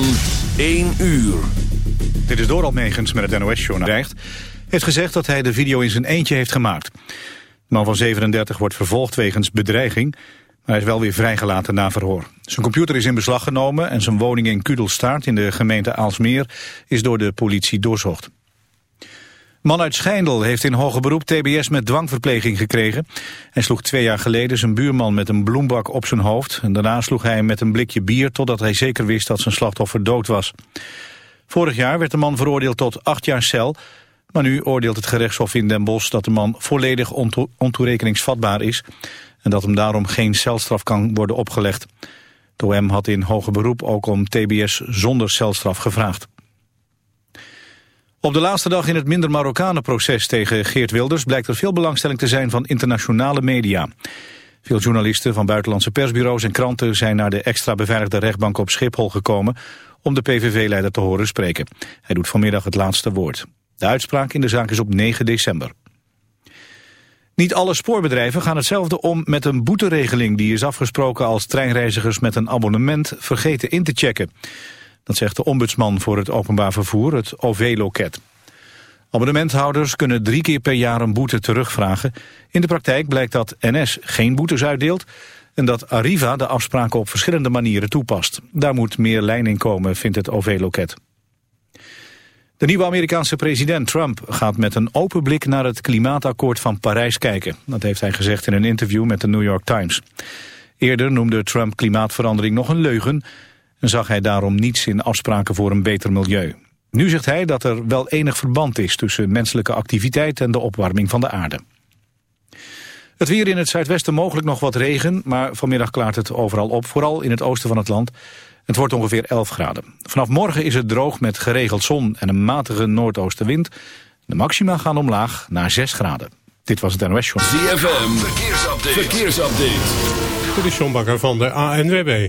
van 1 uur. Dit is Doral Megens met het NOS-journaal. heeft gezegd dat hij de video in zijn eentje heeft gemaakt. De man van 37 wordt vervolgd wegens bedreiging... maar hij is wel weer vrijgelaten na verhoor. Zijn computer is in beslag genomen... en zijn woning in Kudelstaart in de gemeente Aalsmeer... is door de politie doorzocht. Man uit Schijndel heeft in hoger beroep tbs met dwangverpleging gekregen. Hij sloeg twee jaar geleden zijn buurman met een bloembak op zijn hoofd. En daarna sloeg hij hem met een blikje bier totdat hij zeker wist dat zijn slachtoffer dood was. Vorig jaar werd de man veroordeeld tot acht jaar cel. Maar nu oordeelt het gerechtshof in Den Bosch dat de man volledig onto ontoerekeningsvatbaar is. En dat hem daarom geen celstraf kan worden opgelegd. De had in hoger beroep ook om tbs zonder celstraf gevraagd. Op de laatste dag in het minder Marokkanen-proces tegen Geert Wilders... blijkt er veel belangstelling te zijn van internationale media. Veel journalisten van buitenlandse persbureaus en kranten... zijn naar de extra beveiligde rechtbank op Schiphol gekomen... om de PVV-leider te horen spreken. Hij doet vanmiddag het laatste woord. De uitspraak in de zaak is op 9 december. Niet alle spoorbedrijven gaan hetzelfde om met een boeteregeling... die is afgesproken als treinreizigers met een abonnement vergeten in te checken. Dat zegt de ombudsman voor het openbaar vervoer, het OV-loket. Abonnementhouders kunnen drie keer per jaar een boete terugvragen. In de praktijk blijkt dat NS geen boetes uitdeelt... en dat Arriva de afspraken op verschillende manieren toepast. Daar moet meer lijn in komen, vindt het OV-loket. De nieuwe Amerikaanse president Trump gaat met een open blik naar het klimaatakkoord van Parijs kijken. Dat heeft hij gezegd in een interview met de New York Times. Eerder noemde Trump klimaatverandering nog een leugen en zag hij daarom niets in afspraken voor een beter milieu. Nu zegt hij dat er wel enig verband is tussen menselijke activiteit en de opwarming van de aarde. Het weer in het zuidwesten mogelijk nog wat regen, maar vanmiddag klaart het overal op, vooral in het oosten van het land. Het wordt ongeveer 11 graden. Vanaf morgen is het droog met geregeld zon en een matige noordoostenwind. De maxima gaan omlaag naar 6 graden. Dit was het NOS Show. ZFM, verkeersupdate. verkeersupdate. Dit is John Bakker van de ANWB.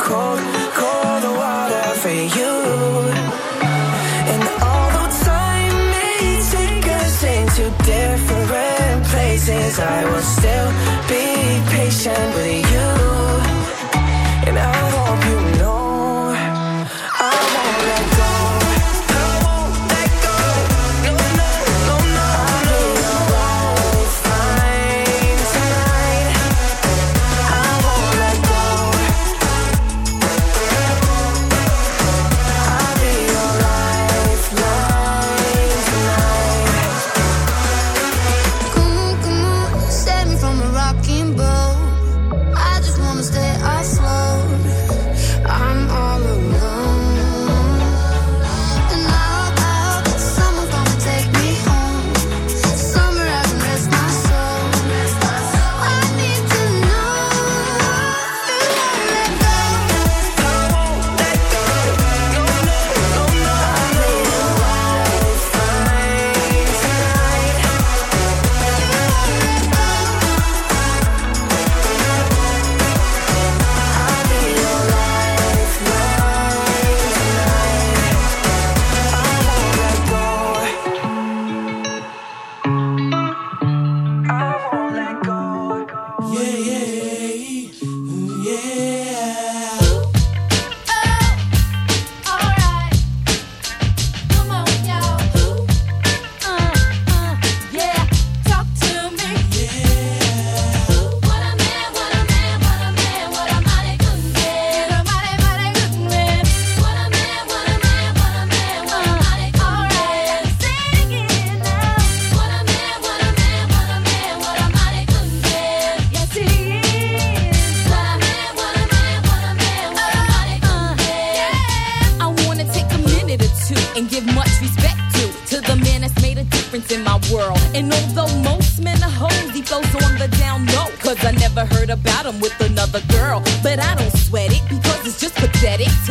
Cold, cold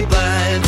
Me blind.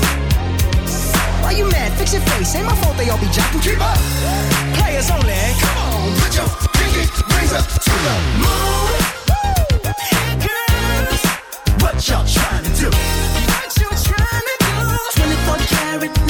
Why you mad? Fix your face. Ain't my fault they all be jocking. Keep up. Players only. Come on, put your pinky raise up, to the moon. Here comes what y'all trying to do. What you trying to do? 24 karat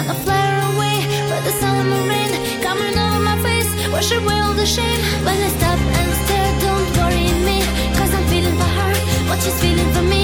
Wanna flare away, but the sun and the rain coming over my face. Wash away all the shame when I stop and stare. Don't worry me, cause I'm feeling for her, what she's feeling for me.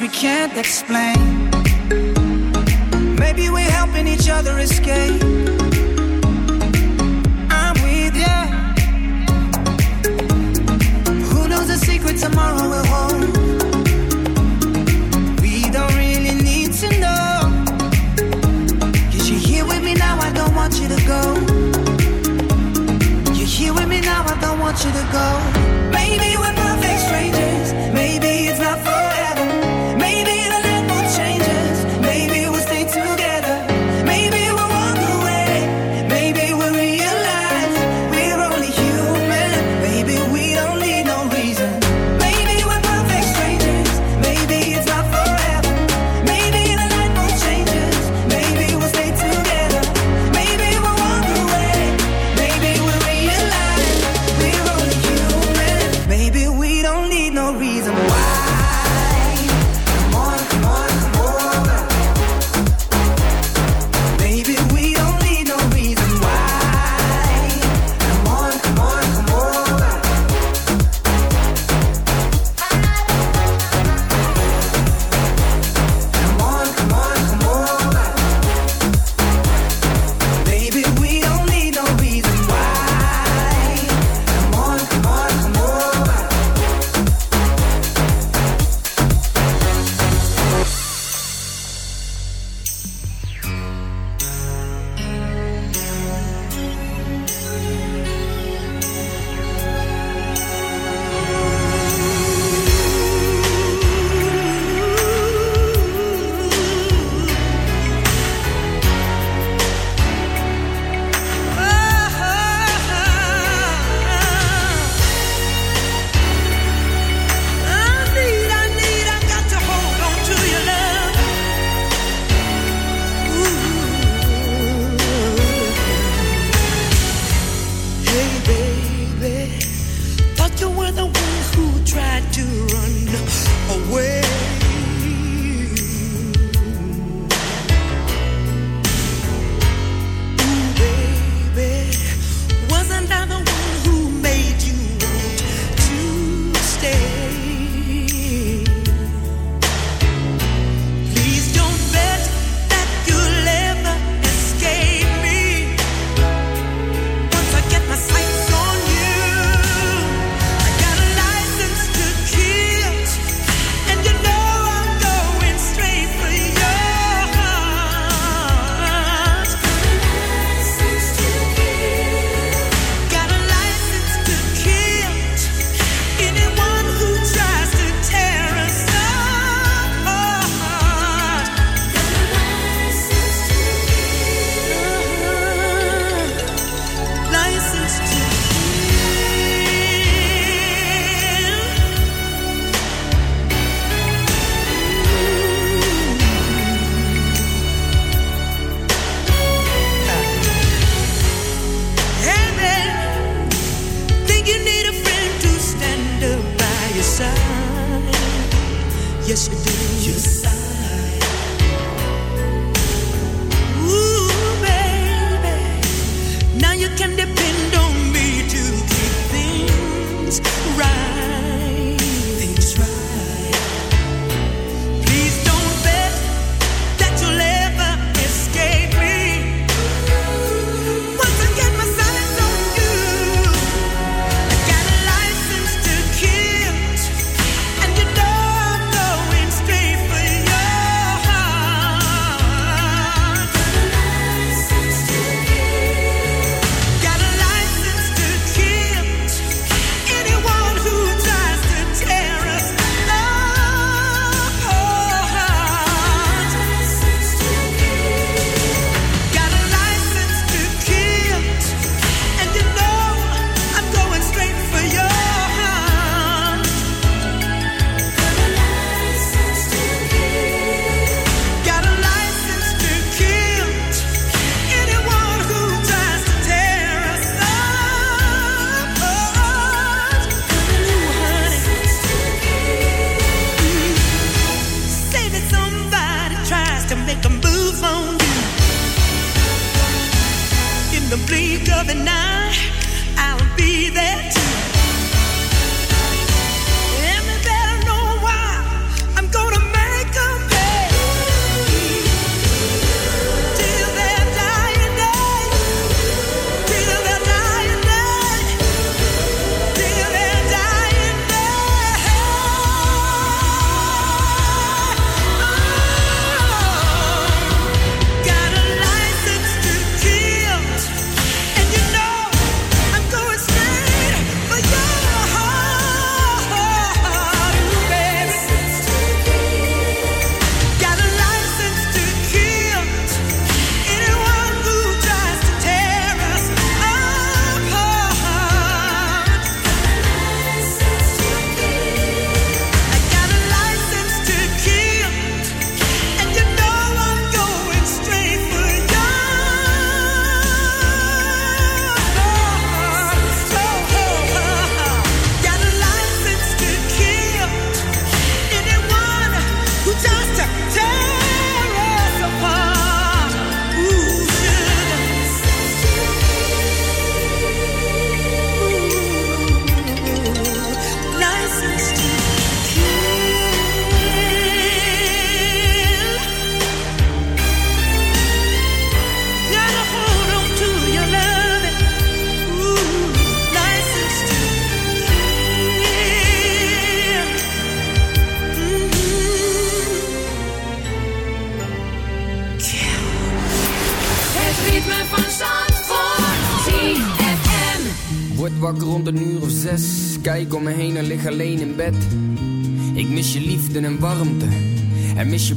We can't explain.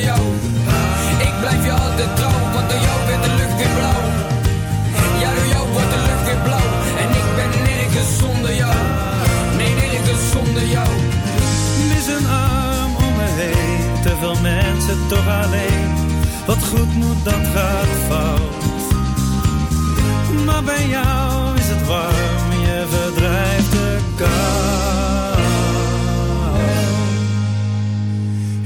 jou. Ik blijf je altijd trouw, want door jou werd de lucht weer blauw. Ja, door jou wordt de lucht weer blauw. En ik ben nergens zonder jou. Nee, nergens zonder jou. Mis een arm om me heen. Te veel mensen toch alleen. Wat goed moet, dat gaat fout. Maar bij jou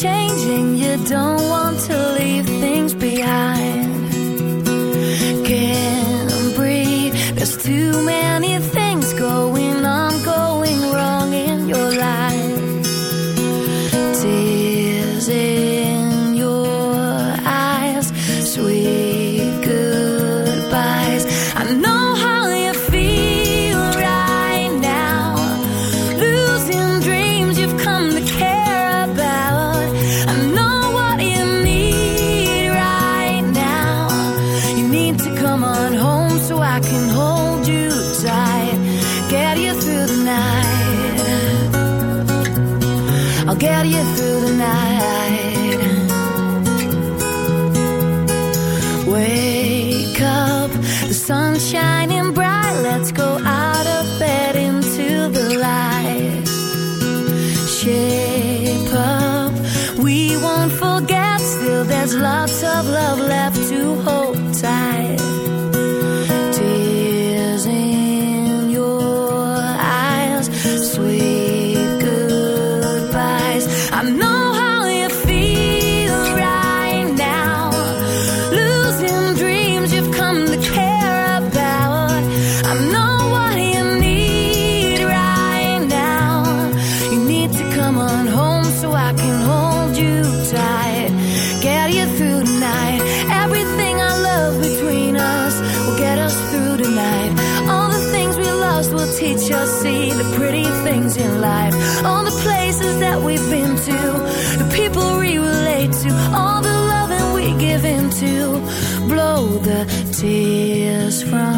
Changing. You don't want to the tears from